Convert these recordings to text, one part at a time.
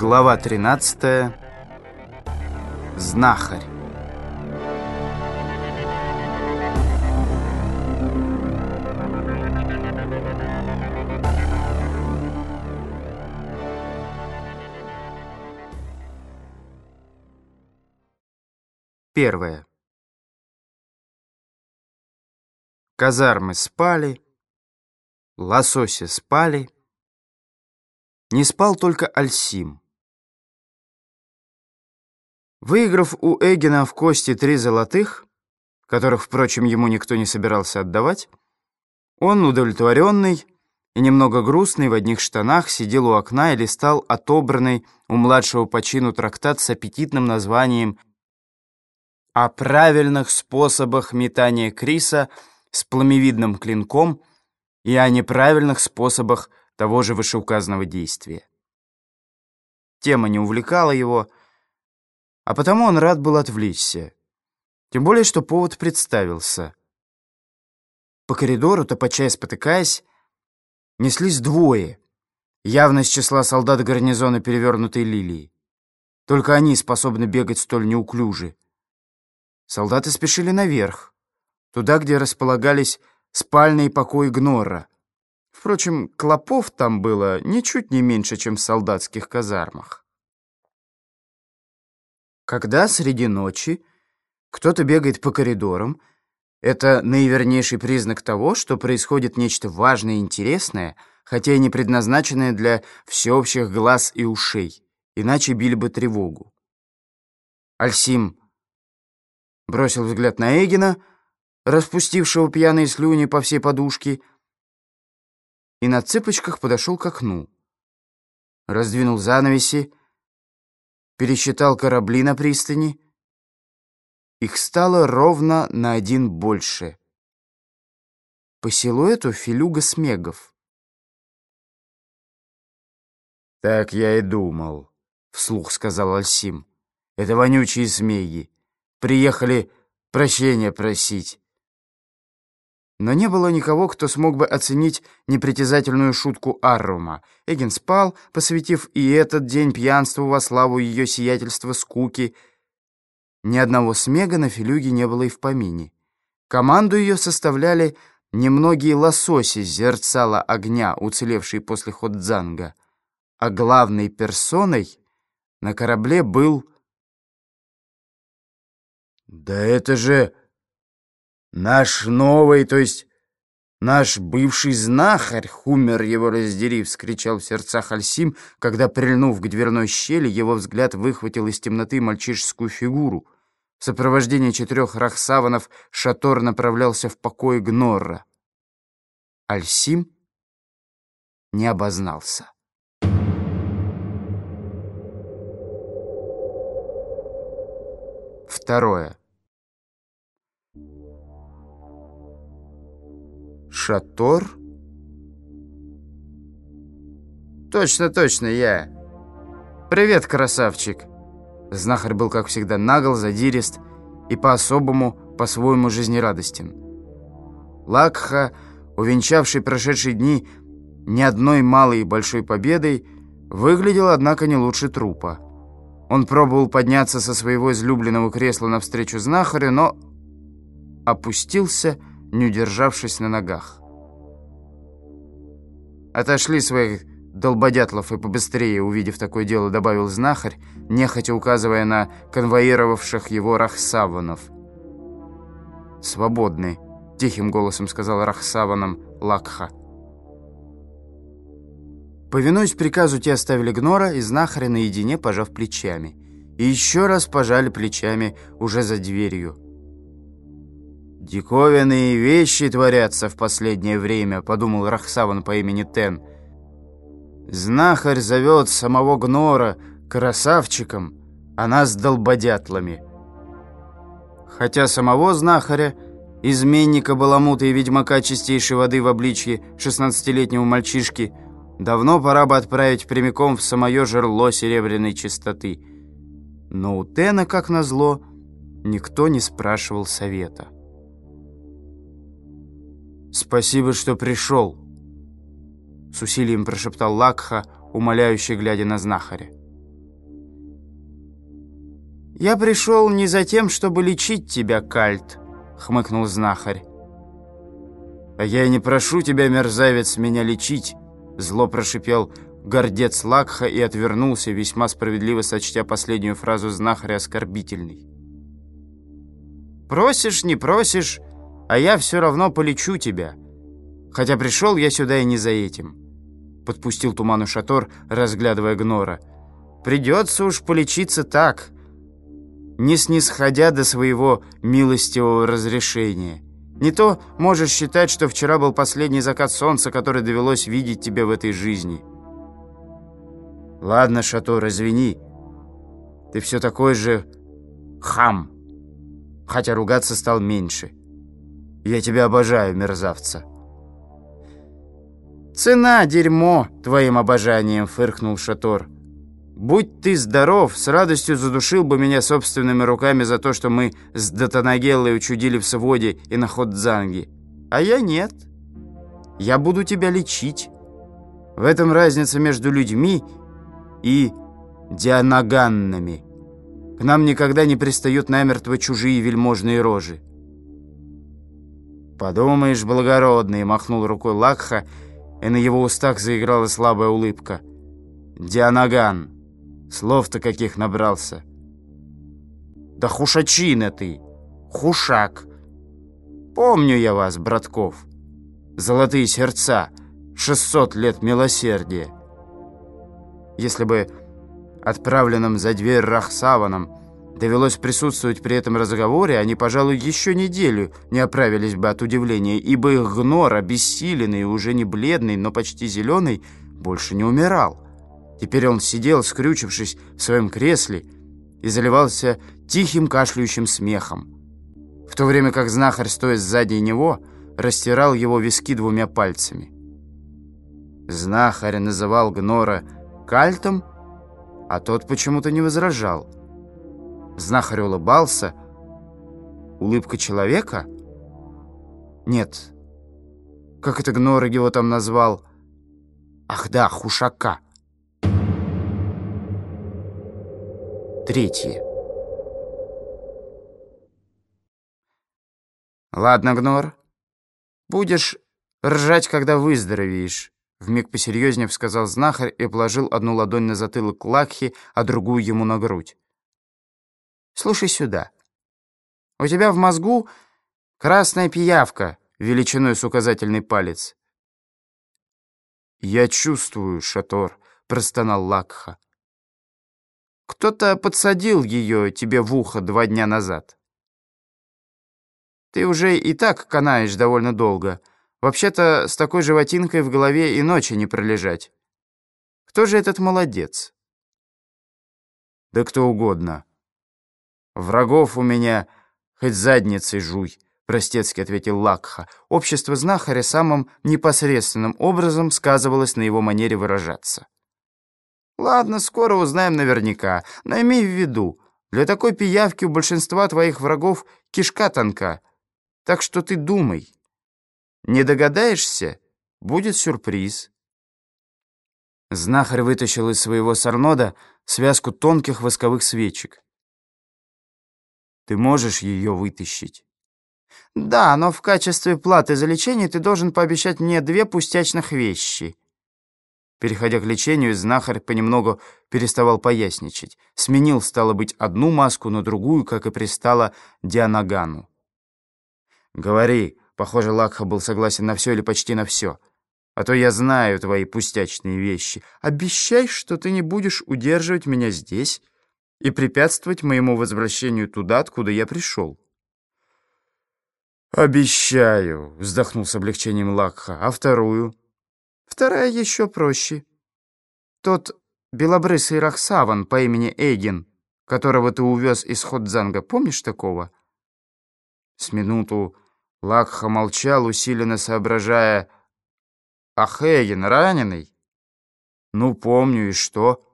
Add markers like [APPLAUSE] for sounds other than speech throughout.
Глава 13. Знахарь. Первое. Казармы спали, лососи спали, не спал только Альсим. Выиграв у Эгина в кости три золотых, которых, впрочем, ему никто не собирался отдавать, он, удовлетворенный и немного грустный, в одних штанах, сидел у окна и листал отобранный у младшего по чину трактат с аппетитным названием «О правильных способах метания Криса с пламевидным клинком и о неправильных способах того же вышеуказанного действия. Тема не увлекала его, а потому он рад был отвлечься. Тем более, что повод представился. По коридору, топоча спотыкаясь, неслись двое, явно из числа солдат гарнизона перевернутой лилии. Только они способны бегать столь неуклюже. Солдаты спешили наверх, туда, где располагались спальные покои Гнора — Впрочем, клопов там было ничуть не меньше, чем в солдатских казармах. Когда среди ночи кто-то бегает по коридорам, это наивернейший признак того, что происходит нечто важное и интересное, хотя и не предназначенное для всеобщих глаз и ушей, иначе били бы тревогу. Альсим бросил взгляд на Эгина, распустившего пьяные слюни по всей подушке, и на цыпочках подошел к окну. Раздвинул занавеси, пересчитал корабли на пристани. Их стало ровно на один больше. По силуэту филюга смегов. «Так я и думал», — вслух сказал Альсим. «Это вонючие змеи. Приехали прощения просить. Но не было никого, кто смог бы оценить непритязательную шутку Аррума. Эгин спал, посвятив и этот день пьянству во славу ее сиятельства скуки. Ни одного смега на Филюге не было и в помине. Команду ее составляли немногие лососи зерцала огня, уцелевшие после Ходзанга. А главной персоной на корабле был... «Да это же...» Наш новый, то есть наш бывший знахарь, хумер его раздери, вскричал в сердцах Альсим, когда, прильнув к дверной щели, его взгляд выхватил из темноты мальчишескую фигуру. В сопровождении четырех рахсаванов Шатор направлялся в покой Гнорра. Альсим не обознался. Второе. Шатор? Точно, точно, я. Привет, красавчик. Знахарь был, как всегда, нагл, задирист и по-особому, по-своему жизнерадостен. Лакха, увенчавший прошедшие дни ни одной малой и большой победой, выглядел, однако, не лучше трупа. Он пробовал подняться со своего излюбленного кресла навстречу знахарю, но опустился, не удержавшись на ногах. «Отошли своих долбодятлов и побыстрее», увидев такое дело, добавил знахарь, нехотя указывая на конвоировавших его рахсаванов. «Свободны», — тихим голосом сказал рахсаванам Лакха. Повинуясь приказу, те оставили Гнора и знахаря наедине, пожав плечами. И еще раз пожали плечами уже за дверью. «Диковинные вещи творятся в последнее время», — подумал Рахсаван по имени Тен. «Знахарь зовет самого Гнора красавчиком, а нас долбодятлами». Хотя самого знахаря, изменника Баламута и ведьмака чистейшей воды в обличье шестнадцатилетнего мальчишки, давно пора бы отправить прямиком в самое жерло серебряной чистоты. Но у Тена, как назло, никто не спрашивал совета. «Спасибо, что пришел», — с усилием прошептал Лакха, умоляюще глядя на знахаря. «Я пришел не за тем, чтобы лечить тебя, Кальт», — хмыкнул знахарь. «А я и не прошу тебя, мерзавец, меня лечить», — зло прошипел гордец Лакха и отвернулся, весьма справедливо сочтя последнюю фразу знахаря оскорбительной. «Просишь, не просишь, а я все равно полечу тебя. Хотя пришел я сюда и не за этим», — подпустил туману Шатор, разглядывая Гнора. «Придется уж полечиться так, не снисходя до своего милостивого разрешения». Не то можешь считать, что вчера был последний закат солнца, который довелось видеть тебе в этой жизни. Ладно, Шато, извини. Ты все такой же хам. Хотя ругаться стал меньше. Я тебя обожаю, мерзавца. «Цена — дерьмо твоим обожанием», — фыркнул Шатор. Будь ты здоров, с радостью задушил бы меня собственными руками за то, что мы с Датанагеллой учудили в своде и на Ходзанге. А я нет. Я буду тебя лечить. В этом разница между людьми и дианаганнами. К нам никогда не пристают намертво чужие вельможные рожи. «Подумаешь, благородный!» — махнул рукой Лакха, и на его устах заиграла слабая улыбка. «Дианаган!» Слов-то каких набрался. Да хушачина ты, хушак. Помню я вас, братков. Золотые сердца, 600 лет милосердия. Если бы отправленным за дверь Рахсаваном довелось присутствовать при этом разговоре, они, пожалуй, еще неделю не оправились бы от удивления, ибо их гнор, обессиленный уже не бледный, но почти зеленый, больше не умирал. Теперь он сидел, скрючившись в своем кресле, и заливался тихим кашляющим смехом, в то время как знахарь, стоя сзади него, растирал его виски двумя пальцами. Знахарь называл Гнора кальтом, а тот почему-то не возражал. Знахарь улыбался. Улыбка человека? Нет. Как это Гнора его там назвал? Ах да, хушака. Третье. «Ладно, Гнор, будешь ржать, когда выздоровеешь», вмиг посерьезнее сказал знахарь и положил одну ладонь на затылок Лакхи, а другую ему на грудь. «Слушай сюда. У тебя в мозгу красная пиявка величиной с указательный палец». «Я чувствую, Шатор», — простонал Лакха. Кто-то подсадил ее тебе в ухо два дня назад. Ты уже и так канаешь довольно долго. Вообще-то с такой животинкой в голове и ночи не пролежать. Кто же этот молодец? Да кто угодно. Врагов у меня хоть задницей жуй, простецки ответил Лакха. Общество знахаря самым непосредственным образом сказывалось на его манере выражаться. Ладно, скоро узнаем наверняка. Но имей в виду, для такой пиявки у большинства твоих врагов кишка тонка. Так что ты думай. Не догадаешься, будет сюрприз. Знахарь вытащил из своего сорнода связку тонких восковых свечек. Ты можешь ее вытащить? Да, но в качестве платы за лечение ты должен пообещать мне две пустячных вещи — Переходя к лечению, знахарь понемногу переставал поясничать. Сменил, стало быть, одну маску на другую, как и пристало Дианагану. «Говори», — похоже, Лакха был согласен на все или почти на все. «А то я знаю твои пустячные вещи. Обещай, что ты не будешь удерживать меня здесь и препятствовать моему возвращению туда, откуда я пришел». «Обещаю», — вздохнул с облегчением Лакха. «А вторую?» Вторая еще проще. Тот белобрысый Рахсаван по имени Эйген, которого ты увез из Ходзанга, помнишь такого? С минуту Лакха молчал, усиленно соображая. «Ах, Эйген, раненый?» «Ну, помню, и что?»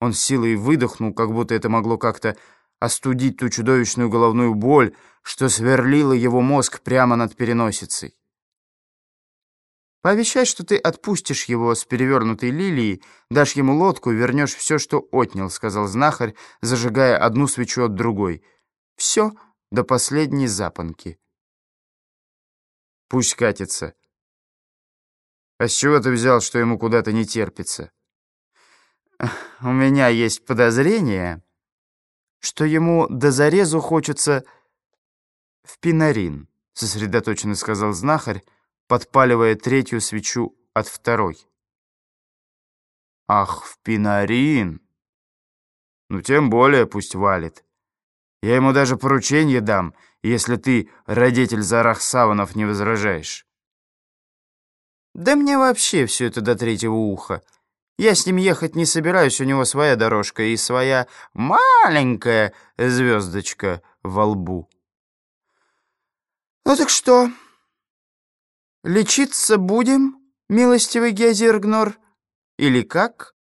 Он силой выдохнул, как будто это могло как-то остудить ту чудовищную головную боль, что сверлила его мозг прямо над переносицей. Пообещай, что ты отпустишь его с перевернутой лилией, дашь ему лодку и вернешь все, что отнял», — сказал знахарь, зажигая одну свечу от другой. «Все до последней запонки». «Пусть катится». «А с чего ты взял, что ему куда-то не терпится?» [LAUGHS] «У меня есть подозрение, что ему до зарезу хочется в пинарин», — сосредоточенно сказал знахарь, подпаливая третью свечу от второй. «Ах, в пинарин! Ну, тем более пусть валит. Я ему даже поручение дам, если ты, родитель Зарах Саванов, не возражаешь». «Да мне вообще все это до третьего уха. Я с ним ехать не собираюсь, у него своя дорожка и своя маленькая звездочка во лбу». «Ну так что?» «Лечиться будем, милостивый Гезергнор, или как?»